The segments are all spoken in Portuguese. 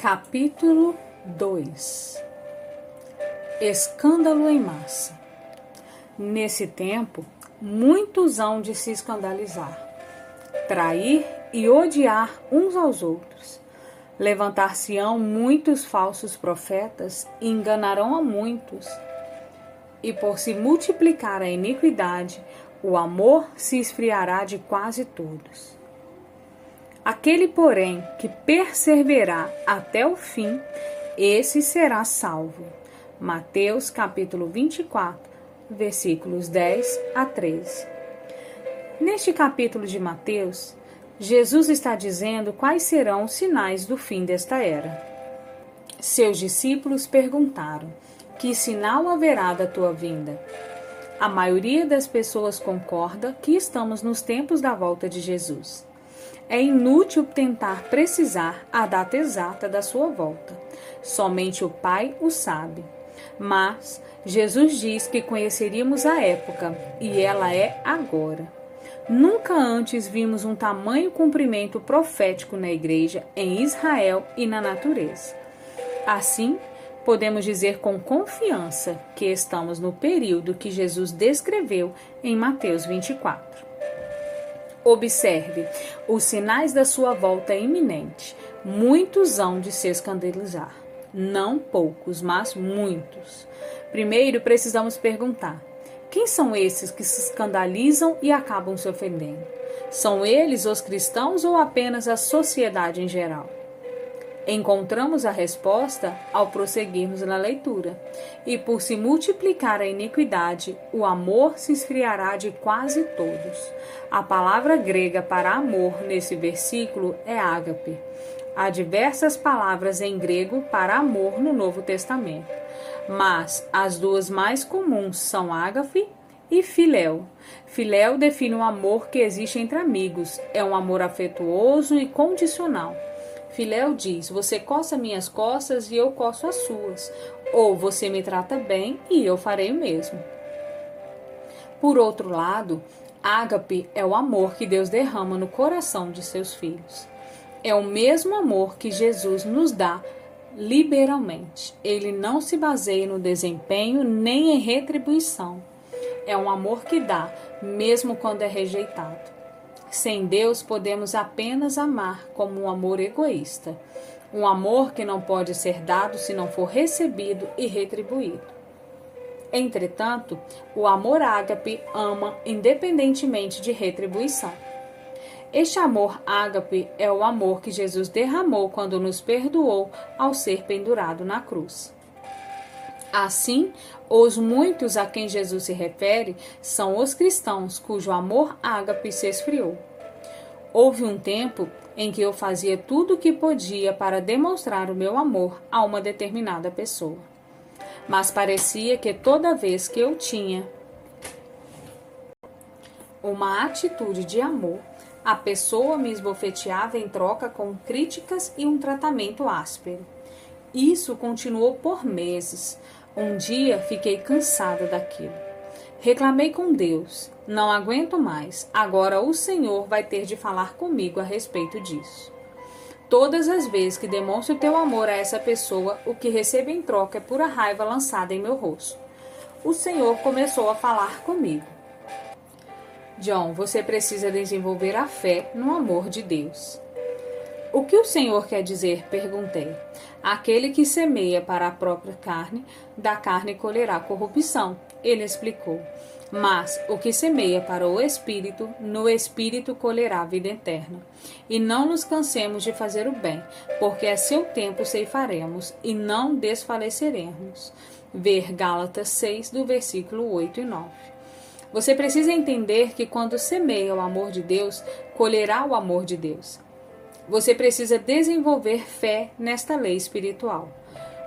Capítulo 2 Escândalo em massa. Nesse tempo, muitos hão de se escandalizar, trair e odiar uns aos outros. Levantar-se-ão muitos falsos profetas e enganarão a muitos. E por se multiplicar a iniquidade, o amor se esfriará de quase todos. Aquele, porém, que perseverar até o fim, esse será salvo. Mateus capítulo 24, versículos 10 a 13. Neste capítulo de Mateus, Jesus está dizendo quais serão os sinais do fim desta era. Seus discípulos perguntaram: Que sinal haverá da tua vinda? A maioria das pessoas concorda que estamos nos tempos da volta de Jesus. É inútil tentar precisar a data exata da sua volta. Somente o Pai o sabe. Mas Jesus diz que conheceríamos a época e ela é agora. Nunca antes vimos um tamanho cumprimento profético na igreja, em Israel e na natureza. Assim, podemos dizer com confiança que estamos no período que Jesus descreveu em Mateus 24. Observe os sinais da sua volta iminente. Muitos hão de se escandalizar. Não poucos, mas muitos. Primeiro, precisamos perguntar: quem são esses que se escandalizam e acabam se ofendendo? São eles os cristãos ou apenas a sociedade em geral? Encontramos a resposta ao prosseguirmos na leitura. E por se multiplicar a iniquidade, o amor se esfriará de quase todos. A palavra grega para amor nesse versículo é ágape. Há diversas palavras em grego para amor no Novo Testamento, mas as duas mais comuns são ágape e filéu. Filéu define o amor que existe entre amigos, é um amor afetuoso e condicional. Filéu diz: Você coça minhas costas e eu coço as suas. Ou você me trata bem e eu farei o mesmo. Por outro lado, ágape é o amor que Deus derrama no coração de seus filhos. É o mesmo amor que Jesus nos dá liberalmente. Ele não se baseia no desempenho nem em retribuição. É um amor que dá, mesmo quando é rejeitado. Sem Deus, podemos apenas amar como um amor egoísta, um amor que não pode ser dado se não for recebido e retribuído. Entretanto, o amor ágape ama independentemente de retribuição. Este amor ágape é o amor que Jesus derramou quando nos perdoou ao ser pendurado na cruz. Assim, os muitos a quem Jesus se refere são os cristãos cujo amor ágape se esfriou. Houve um tempo em que eu fazia tudo o que podia para demonstrar o meu amor a uma determinada pessoa. Mas parecia que toda vez que eu tinha uma atitude de amor, a pessoa me esbofeteava em troca com críticas e um tratamento áspero. Isso continuou por meses, um dia fiquei cansada daquilo. Reclamei com Deus: não aguento mais, agora o Senhor vai ter de falar comigo a respeito disso. Todas as vezes que demonstro teu amor a essa pessoa, o que recebo em troca é pura raiva lançada em meu rosto. O Senhor começou a falar comigo. John, você precisa desenvolver a fé no amor de Deus. O que o Senhor quer dizer? perguntei. Aquele que semeia para a própria carne, da carne colherá corrupção. Ele explicou. Mas o que semeia para o espírito, no espírito colherá vida eterna. E não nos cansemos de fazer o bem, porque a seu tempo ceifaremos e não desfaleceremos. Ver Gálatas 6, do versículo 8 e 9. Você precisa entender que quando semeia o amor de Deus, colherá o amor de Deus. Você precisa desenvolver fé nesta lei espiritual.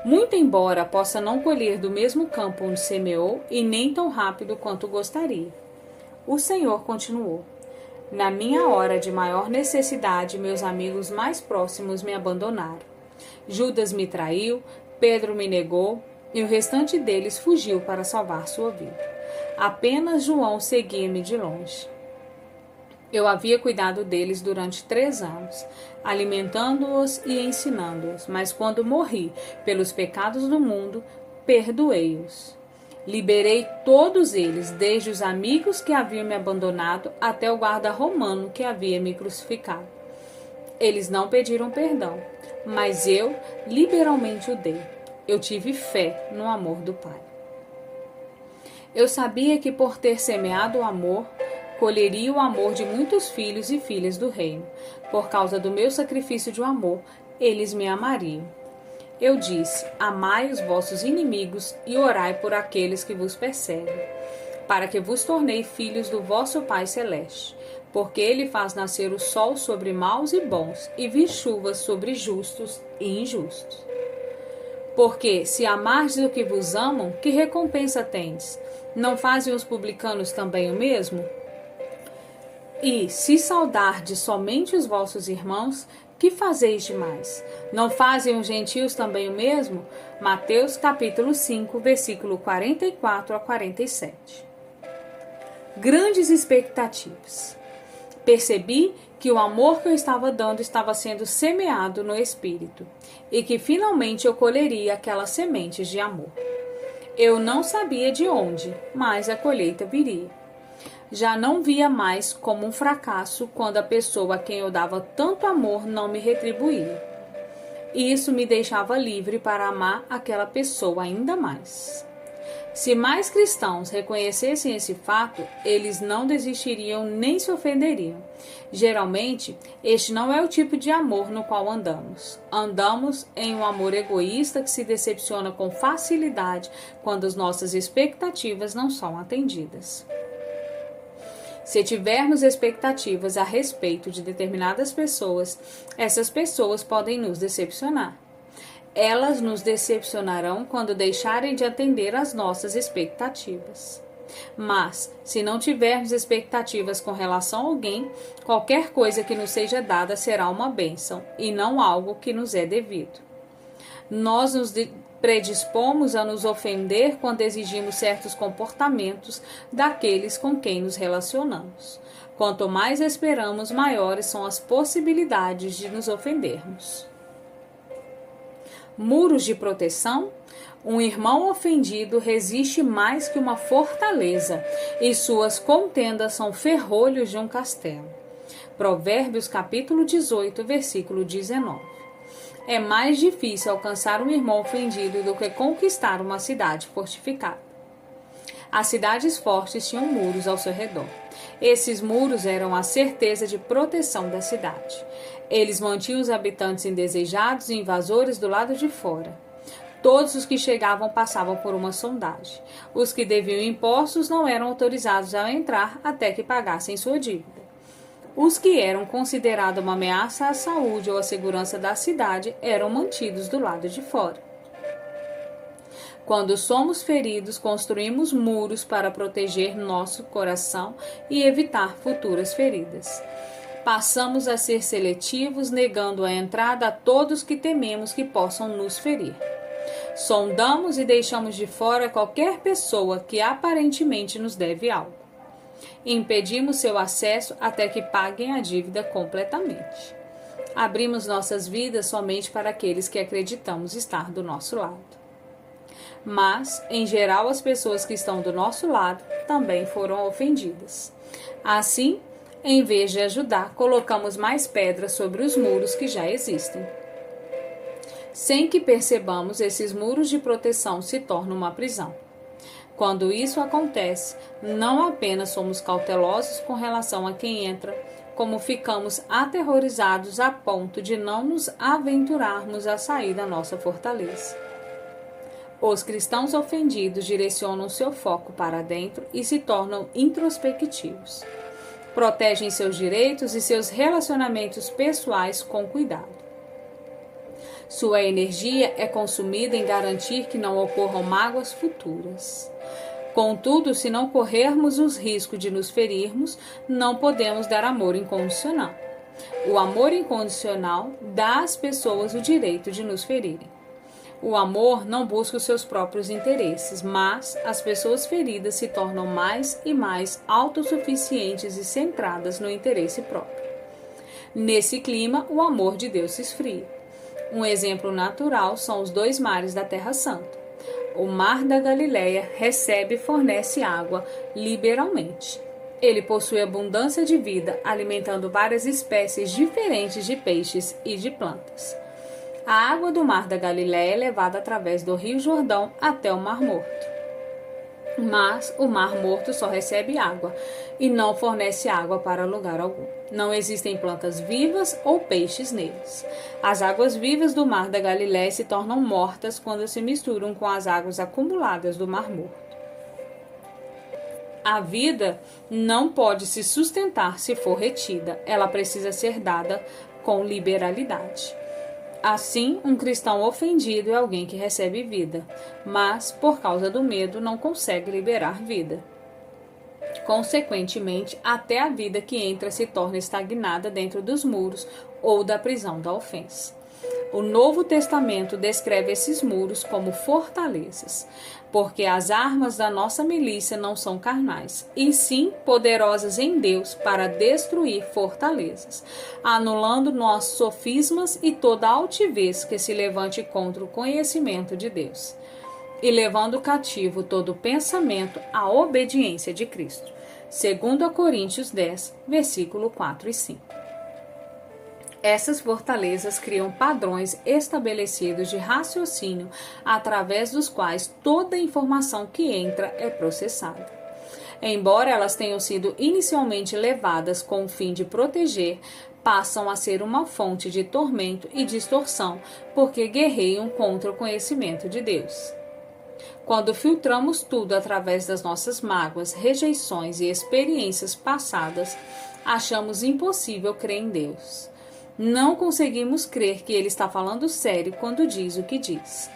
Muito embora possa não colher do mesmo campo onde semeou e nem tão rápido quanto gostaria. O Senhor continuou: Na minha hora de maior necessidade, meus amigos mais próximos me abandonaram. Judas me traiu, Pedro me negou e o restante deles fugiu para salvar sua vida. Apenas João seguia-me de longe. Eu havia cuidado deles durante três anos, alimentando-os e ensinando-os, mas quando morri pelos pecados do mundo, perdoei-os. Liberei todos eles, desde os amigos que haviam me abandonado até o guarda romano que havia me crucificado. Eles não pediram perdão, mas eu liberalmente o dei. Eu tive fé no amor do Pai. Eu sabia que por ter semeado o amor, colheria o amor de muitos filhos e filhas do reino. Por causa do meu sacrifício de amor, eles me amariam. Eu disse: Amai os vossos inimigos e orai por aqueles que vos perseguem, para que vos tornei filhos do vosso Pai Celeste. Porque ele faz nascer o sol sobre maus e bons, e vir chuvas sobre justos e injustos. Porque, se amardes o que vos amam, que recompensa tendes? Não fazem os publicanos também o mesmo? E, se saudardes somente os vossos irmãos, que fazeis demais? Não fazem os gentios também o mesmo? Mateus capítulo 5, versículo 44 a 47. Grandes expectativas. Percebi que o amor que eu estava dando estava sendo semeado no espírito e que finalmente eu colheria aquelas sementes de amor. Eu não sabia de onde, mas a colheita viria já não via mais como um fracasso quando a pessoa a quem eu dava tanto amor não me retribuía. Isso me deixava livre para amar aquela pessoa ainda mais. Se mais cristãos reconhecessem esse fato, eles não desistiriam nem se ofenderiam. Geralmente, este não é o tipo de amor no qual andamos. Andamos em um amor egoísta que se decepciona com facilidade quando as nossas expectativas não são atendidas. Se tivermos expectativas a respeito de determinadas pessoas, essas pessoas podem nos decepcionar. Elas nos decepcionarão quando deixarem de atender às nossas expectativas. Mas, se não tivermos expectativas com relação a alguém, qualquer coisa que nos seja dada será uma bênção e não algo que nos é devido. Nós nos predispomos a nos ofender quando exigimos certos comportamentos daqueles com quem nos relacionamos. Quanto mais esperamos, maiores são as possibilidades de nos ofendermos. Muros de proteção. Um irmão ofendido resiste mais que uma fortaleza, e suas contendas são ferrolhos de um castelo. Provérbios capítulo 18, versículo 19. É mais difícil alcançar um irmão ofendido do que conquistar uma cidade fortificada. As cidades fortes tinham muros ao seu redor. Esses muros eram a certeza de proteção da cidade. Eles mantinham os habitantes indesejados e invasores do lado de fora. Todos os que chegavam passavam por uma sondagem. Os que deviam impostos não eram autorizados a entrar até que pagassem sua dívida. Os que eram considerados uma ameaça à saúde ou à segurança da cidade eram mantidos do lado de fora. Quando somos feridos, construímos muros para proteger nosso coração e evitar futuras feridas. Passamos a ser seletivos, negando a entrada a todos que tememos que possam nos ferir. Sondamos e deixamos de fora qualquer pessoa que aparentemente nos deve algo e impedimos seu acesso até que paguem a dívida completamente. Abrimos nossas vidas somente para aqueles que acreditamos estar do nosso lado. Mas, em geral, as pessoas que estão do nosso lado também foram ofendidas. Assim, em vez de ajudar, colocamos mais pedras sobre os muros que já existem. Sem que percebamos, esses muros de proteção se tornam uma prisão. Quando isso acontece, não apenas somos cautelosos com relação a quem entra, como ficamos aterrorizados a ponto de não nos aventurarmos a sair da nossa fortaleza. Os cristãos ofendidos direcionam seu foco para dentro e se tornam introspectivos. Protegem seus direitos e seus relacionamentos pessoais com cuidado. Sua energia é consumida em garantir que não ocorram mágoas futuras. Contudo, se não corrermos os riscos de nos ferirmos, não podemos dar amor incondicional. O amor incondicional dá às pessoas o direito de nos ferirem. O amor não busca os seus próprios interesses, mas as pessoas feridas se tornam mais e mais autossuficientes e centradas no interesse próprio. Nesse clima, o amor de Deus se esfria. Um exemplo natural são os dois mares da Terra Santa. O Mar da Galileia recebe e fornece água liberalmente. Ele possui abundância de vida, alimentando várias espécies diferentes de peixes e de plantas. A água do Mar da Galileia é levada através do Rio Jordão até o Mar Morto. Mas o Mar Morto só recebe água e não fornece água para lugar algum. Não existem plantas vivas ou peixes neles. As águas vivas do Mar da Galiléia se tornam mortas quando se misturam com as águas acumuladas do Mar Morto. A vida não pode se sustentar se for retida, ela precisa ser dada com liberalidade. Assim, um cristão ofendido é alguém que recebe vida, mas, por causa do medo, não consegue liberar vida. Consequentemente, até a vida que entra se torna estagnada dentro dos muros ou da prisão da ofensa. O Novo Testamento descreve esses muros como fortalezas, porque as armas da nossa milícia não são carnais, e sim poderosas em Deus para destruir fortalezas, anulando nossos sofismas e toda altivez que se levante contra o conhecimento de Deus, e levando cativo todo pensamento à obediência de Cristo. Segundo a Coríntios 10, versículo 4 e 5. Essas fortalezas criam padrões estabelecidos de raciocínio através dos quais toda informação que entra é processada. Embora elas tenham sido inicialmente levadas com o fim de proteger, passam a ser uma fonte de tormento e distorção, porque guerreiam contra o conhecimento de Deus. Quando filtramos tudo através das nossas mágoas, rejeições e experiências passadas, achamos impossível crer em Deus. Não conseguimos crer que ele está falando sério quando diz o que diz.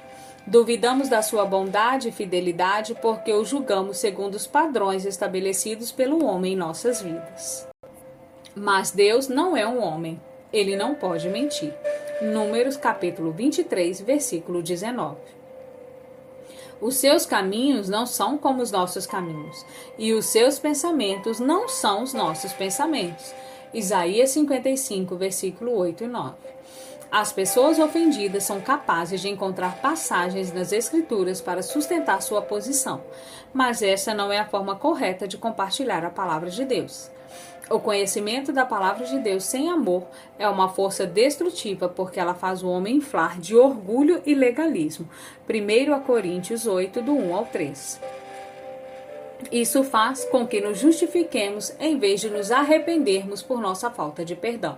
Duvidamos da sua bondade e fidelidade porque o julgamos segundo os padrões estabelecidos pelo homem em nossas vidas. Mas Deus não é um homem. Ele não pode mentir. Números capítulo 23, versículo 19. Os seus caminhos não são como os nossos caminhos, e os seus pensamentos não são os nossos pensamentos. Isaías 55, versículo 8 e 9. As pessoas ofendidas são capazes de encontrar passagens nas Escrituras para sustentar sua posição, mas essa não é a forma correta de compartilhar a palavra de Deus. O conhecimento da palavra de Deus sem amor é uma força destrutiva porque ela faz o homem inflar de orgulho e legalismo. 1 Coríntios 8, do 1 ao 3. Isso faz com que nos justifiquemos em vez de nos arrependermos por nossa falta de perdão,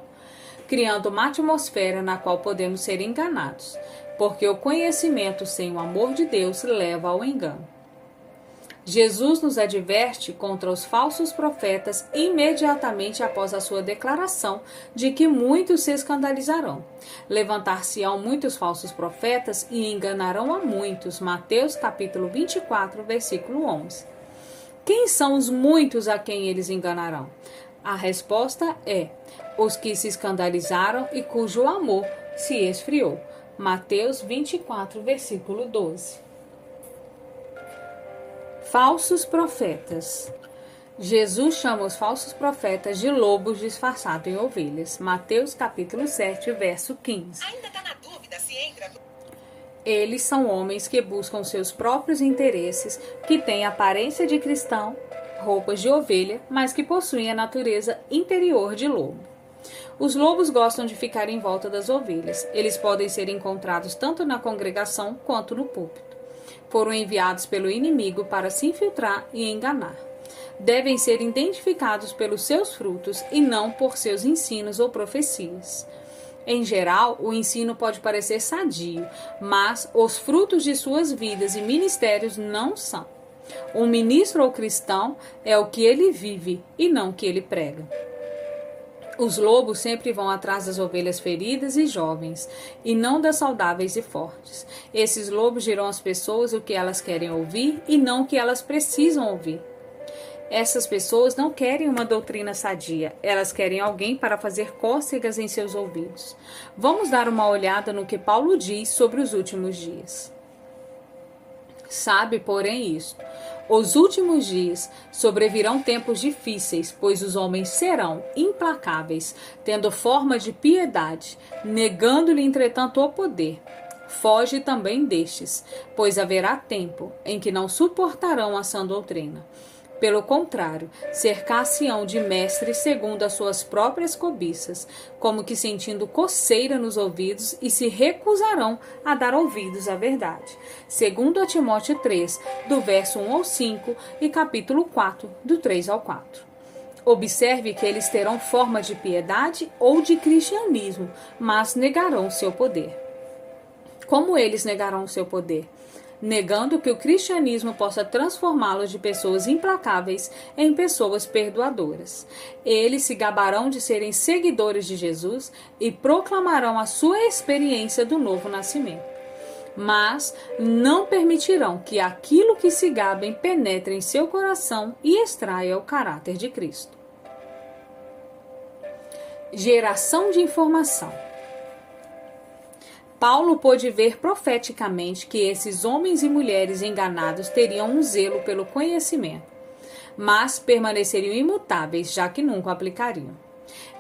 criando uma atmosfera na qual podemos ser enganados, porque o conhecimento sem o amor de Deus leva ao engano. Jesus nos adverte contra os falsos profetas imediatamente após a sua declaração de que muitos se escandalizarão. Levantar-se-ão muitos falsos profetas e enganarão a muitos. Mateus capítulo 24, versículo 11. Quem são os muitos a quem eles enganarão? A resposta é: os que se escandalizaram e cujo amor se esfriou. Mateus 24, versículo 12. Falsos profetas. Jesus chama os falsos profetas de lobos disfarçados em ovelhas. Mateus capítulo 7, verso 15. Ainda está na dúvida se entra eles são homens que buscam seus próprios interesses, que têm aparência de cristão, roupas de ovelha, mas que possuem a natureza interior de lobo. Os lobos gostam de ficar em volta das ovelhas. Eles podem ser encontrados tanto na congregação quanto no púlpito. Foram enviados pelo inimigo para se infiltrar e enganar. Devem ser identificados pelos seus frutos e não por seus ensinos ou profecias. Em geral, o ensino pode parecer sadio, mas os frutos de suas vidas e ministérios não são. Um ministro ou cristão é o que ele vive e não o que ele prega. Os lobos sempre vão atrás das ovelhas feridas e jovens, e não das saudáveis e fortes. Esses lobos dirão às pessoas o que elas querem ouvir e não o que elas precisam ouvir. Essas pessoas não querem uma doutrina sadia, elas querem alguém para fazer cócegas em seus ouvidos. Vamos dar uma olhada no que Paulo diz sobre os últimos dias. Sabe, porém, isto: os últimos dias sobrevirão tempos difíceis, pois os homens serão implacáveis, tendo forma de piedade, negando-lhe, entretanto, o poder. Foge também destes, pois haverá tempo em que não suportarão a sã doutrina pelo contrário, cercar-se-ão de mestres segundo as suas próprias cobiças, como que sentindo coceira nos ouvidos, e se recusarão a dar ouvidos à verdade. Segundo Timóteo 3, do verso 1 ao 5 e capítulo 4, do 3 ao 4. Observe que eles terão forma de piedade ou de cristianismo, mas negarão seu poder. Como eles negarão seu poder? Negando que o cristianismo possa transformá-los de pessoas implacáveis em pessoas perdoadoras. Eles se gabarão de serem seguidores de Jesus e proclamarão a sua experiência do novo nascimento. Mas não permitirão que aquilo que se gabem penetre em seu coração e extraia o caráter de Cristo. Geração de informação. Paulo pôde ver profeticamente que esses homens e mulheres enganados teriam um zelo pelo conhecimento, mas permaneceriam imutáveis, já que nunca aplicariam.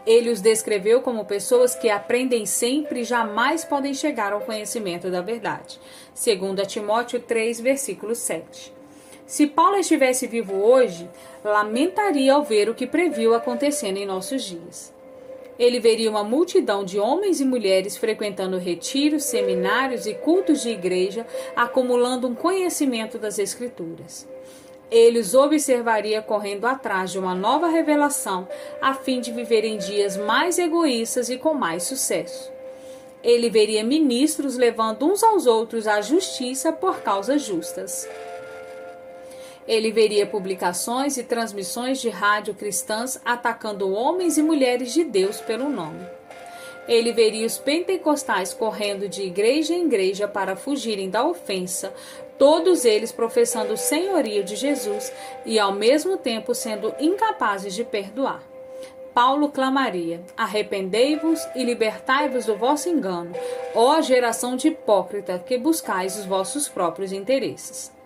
Ele os descreveu como pessoas que aprendem sempre e jamais podem chegar ao conhecimento da verdade. Segundo Timóteo 3, versículo 7. Se Paulo estivesse vivo hoje, lamentaria ao ver o que previu acontecendo em nossos dias ele veria uma multidão de homens e mulheres frequentando retiros, seminários e cultos de igreja, acumulando um conhecimento das Escrituras. Ele os observaria correndo atrás de uma nova revelação, a fim de viverem dias mais egoístas e com mais sucesso. Ele veria ministros levando uns aos outros à justiça por causas justas. Ele veria publicações e transmissões de rádio cristãs atacando homens e mulheres de Deus pelo nome. Ele veria os pentecostais correndo de igreja em igreja para fugirem da ofensa, todos eles professando o senhorio de Jesus e ao mesmo tempo sendo incapazes de perdoar. Paulo clamaria: Arrependei-vos e libertai-vos do vosso engano, ó geração de hipócrita que buscais os vossos próprios interesses.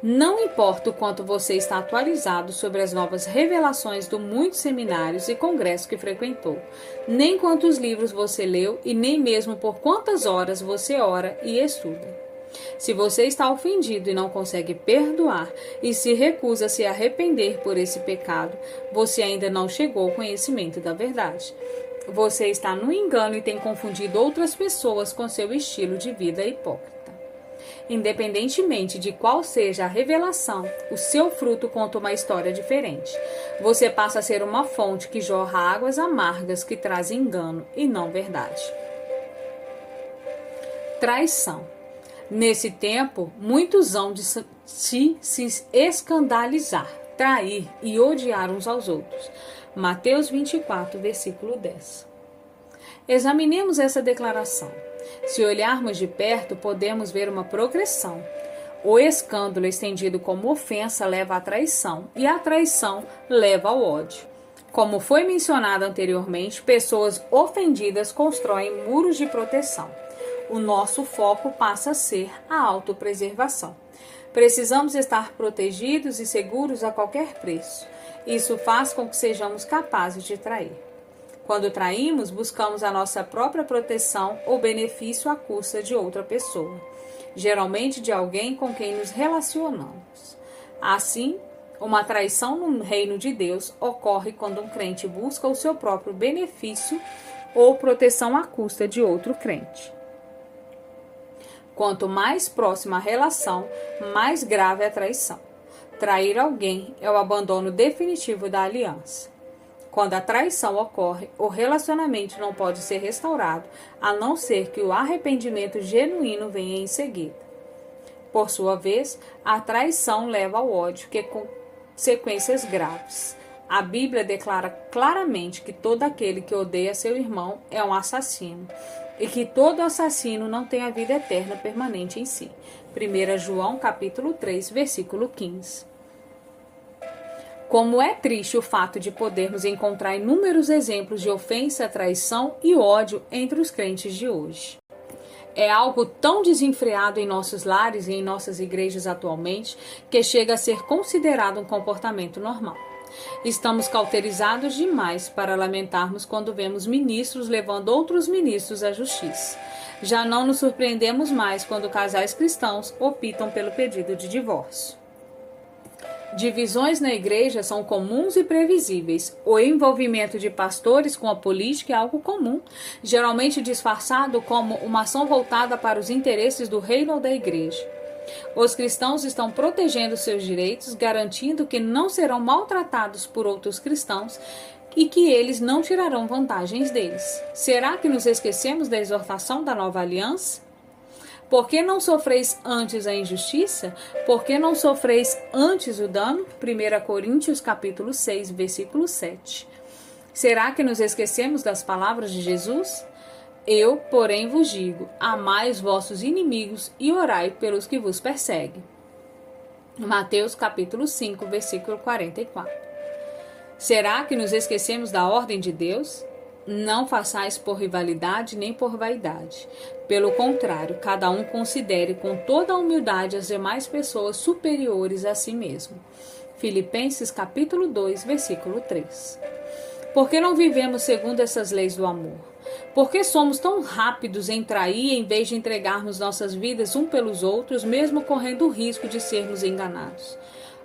Não importa o quanto você está atualizado sobre as novas revelações do muitos seminários e congressos que frequentou, nem quantos livros você leu e nem mesmo por quantas horas você ora e estuda. Se você está ofendido e não consegue perdoar e se recusa a se arrepender por esse pecado, você ainda não chegou ao conhecimento da verdade. Você está no engano e tem confundido outras pessoas com seu estilo de vida hipócrita. Independentemente de qual seja a revelação, o seu fruto conta uma história diferente. Você passa a ser uma fonte que jorra águas amargas que trazem engano e não verdade. Traição. Nesse tempo, muitos hão de se, se escandalizar, trair e odiar uns aos outros. Mateus 24, versículo 10. Examinemos essa declaração. Se olharmos de perto, podemos ver uma progressão. O escândalo estendido como ofensa leva à traição, e a traição leva ao ódio. Como foi mencionado anteriormente, pessoas ofendidas constroem muros de proteção. O nosso foco passa a ser a autopreservação. Precisamos estar protegidos e seguros a qualquer preço. Isso faz com que sejamos capazes de trair. Quando traímos, buscamos a nossa própria proteção ou benefício à custa de outra pessoa, geralmente de alguém com quem nos relacionamos. Assim, uma traição no reino de Deus ocorre quando um crente busca o seu próprio benefício ou proteção à custa de outro crente. Quanto mais próxima a relação, mais grave é a traição. Trair alguém é o abandono definitivo da aliança. Quando a traição ocorre, o relacionamento não pode ser restaurado, a não ser que o arrependimento genuíno venha em seguida. Por sua vez, a traição leva ao ódio, que é consequências graves. A Bíblia declara claramente que todo aquele que odeia seu irmão é um assassino e que todo assassino não tem a vida eterna permanente em si. 1 João capítulo 3, versículo 15. Como é triste o fato de podermos encontrar inúmeros exemplos de ofensa, traição e ódio entre os crentes de hoje. É algo tão desenfreado em nossos lares e em nossas igrejas atualmente que chega a ser considerado um comportamento normal. Estamos cauterizados demais para lamentarmos quando vemos ministros levando outros ministros à justiça. Já não nos surpreendemos mais quando casais cristãos optam pelo pedido de divórcio. Divisões na igreja são comuns e previsíveis. O envolvimento de pastores com a política é algo comum, geralmente disfarçado como uma ação voltada para os interesses do reino ou da igreja. Os cristãos estão protegendo seus direitos, garantindo que não serão maltratados por outros cristãos e que eles não tirarão vantagens deles. Será que nos esquecemos da exortação da nova aliança? Por que não sofreis antes a injustiça? Por que não sofreis antes o dano? 1 Coríntios capítulo 6, versículo 7. Será que nos esquecemos das palavras de Jesus? Eu, porém, vos digo: amai os vossos inimigos e orai pelos que vos perseguem. Mateus capítulo 5, versículo 44. Será que nos esquecemos da ordem de Deus? Não façais por rivalidade nem por vaidade. Pelo contrário, cada um considere com toda a humildade as demais pessoas superiores a si mesmo. Filipenses capítulo 2, versículo 3. Por que não vivemos segundo essas leis do amor? Por que somos tão rápidos em trair em vez de entregarmos nossas vidas um pelos outros, mesmo correndo o risco de sermos enganados?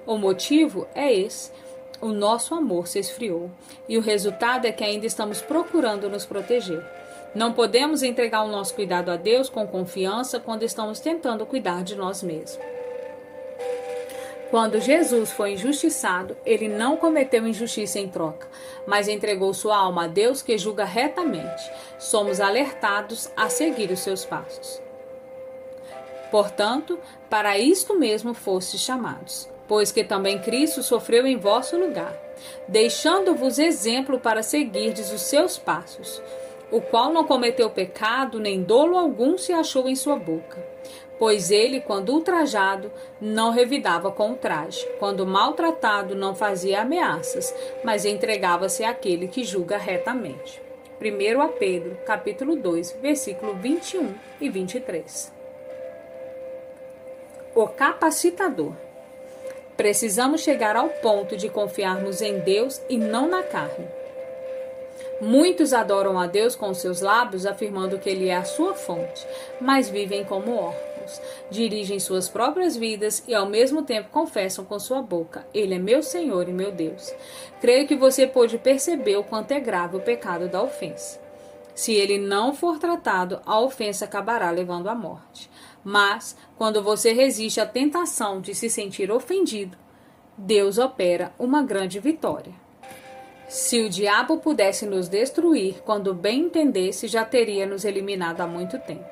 O motivo é esse. O nosso amor se esfriou e o resultado é que ainda estamos procurando nos proteger. Não podemos entregar o nosso cuidado a Deus com confiança quando estamos tentando cuidar de nós mesmos. Quando Jesus foi injustiçado, ele não cometeu injustiça em troca, mas entregou sua alma a Deus que julga retamente. Somos alertados a seguir os seus passos. Portanto, para isto mesmo fostes chamados, pois que também Cristo sofreu em vosso lugar, deixando-vos exemplo para seguirdes os seus passos, o qual não cometeu pecado, nem dolo algum se achou em sua boca pois ele, quando ultrajado, não revidava com quando maltratado, não fazia ameaças, mas entregava-se àquele que julga retamente. 1 a Pedro, capítulo 2, versículo 21 e 23. O capacitador. Precisamos chegar ao ponto de confiarmos em Deus e não na carne. Muitos adoram a Deus com seus lábios, afirmando que Ele é a sua fonte, mas vivem como órfãos dirigem suas próprias vidas e ao mesmo tempo confessam com sua boca: Ele é meu Senhor e meu Deus. Creio que você pode perceber o quanto é grave o pecado da ofensa. Se ele não for tratado, a ofensa acabará levando à morte. Mas, quando você resiste à tentação de se sentir ofendido, Deus opera uma grande vitória. Se o diabo pudesse nos destruir quando bem entendesse, já teria nos eliminado há muito tempo.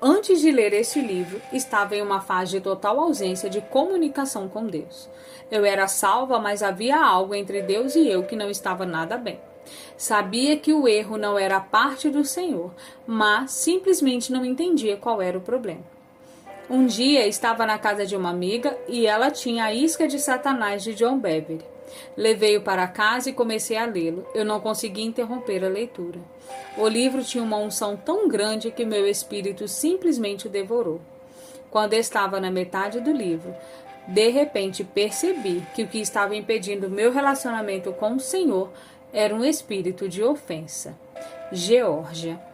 Antes de ler este livro, estava em uma fase de total ausência de comunicação com Deus. Eu era salva, mas havia algo entre Deus e eu que não estava nada bem. Sabia que o erro não era parte do Senhor, mas simplesmente não entendia qual era o problema. Um dia estava na casa de uma amiga e ela tinha a isca de Satanás de John Beverly. Levei-o para casa e comecei a lê-lo. Eu não consegui interromper a leitura. O livro tinha uma unção tão grande que meu espírito simplesmente o devorou. Quando estava na metade do livro, de repente percebi que o que estava impedindo meu relacionamento com o Senhor era um espírito de ofensa. Geórgia.